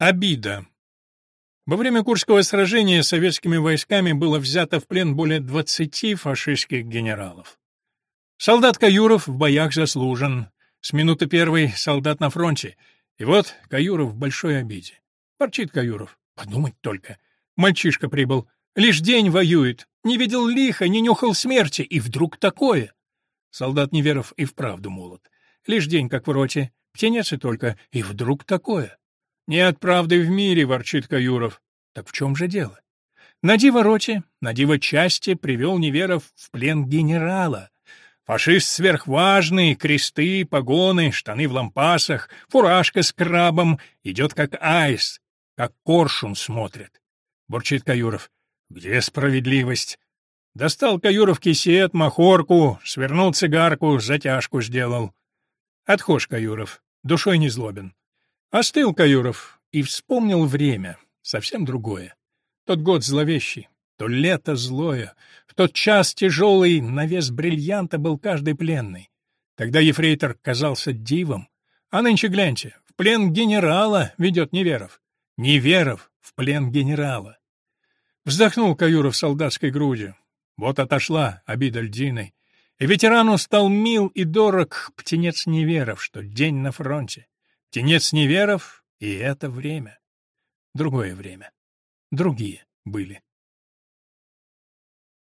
Обида. Во время Курского сражения советскими войсками было взято в плен более 20 фашистских генералов. Солдат Каюров в боях заслужен. С минуты первой солдат на фронте. И вот Каюров в большой обиде. Порчит Каюров. Подумать только. Мальчишка прибыл. Лишь день воюет. Не видел лиха, не нюхал смерти. И вдруг такое. Солдат Неверов и вправду молод. Лишь день как в роте. Птенец и только. И вдруг такое. «Нет правды в мире», — ворчит Каюров. «Так в чем же дело?» На диво роте, на диво привел Неверов в плен генерала. Фашист сверхважный, кресты, погоны, штаны в лампасах, фуражка с крабом, идет как айс, как коршун смотрит. Бурчит Каюров. Где справедливость? Достал Каюров кисет, махорку, свернул цигарку, затяжку сделал. Отхож, Каюров, душой не злобен. Остыл Каюров и вспомнил время, совсем другое. Тот год зловещий, то лето злое, в тот час тяжелый на вес бриллианта был каждый пленный. Тогда ефрейтор казался дивом, а нынче гляньте, в плен генерала ведет Неверов. Неверов в плен генерала. Вздохнул Каюров солдатской грудью. Вот отошла обида льдиной. И ветерану стал мил и дорог птенец Неверов, что день на фронте. Тенец неверов, и это время. Другое время. Другие были.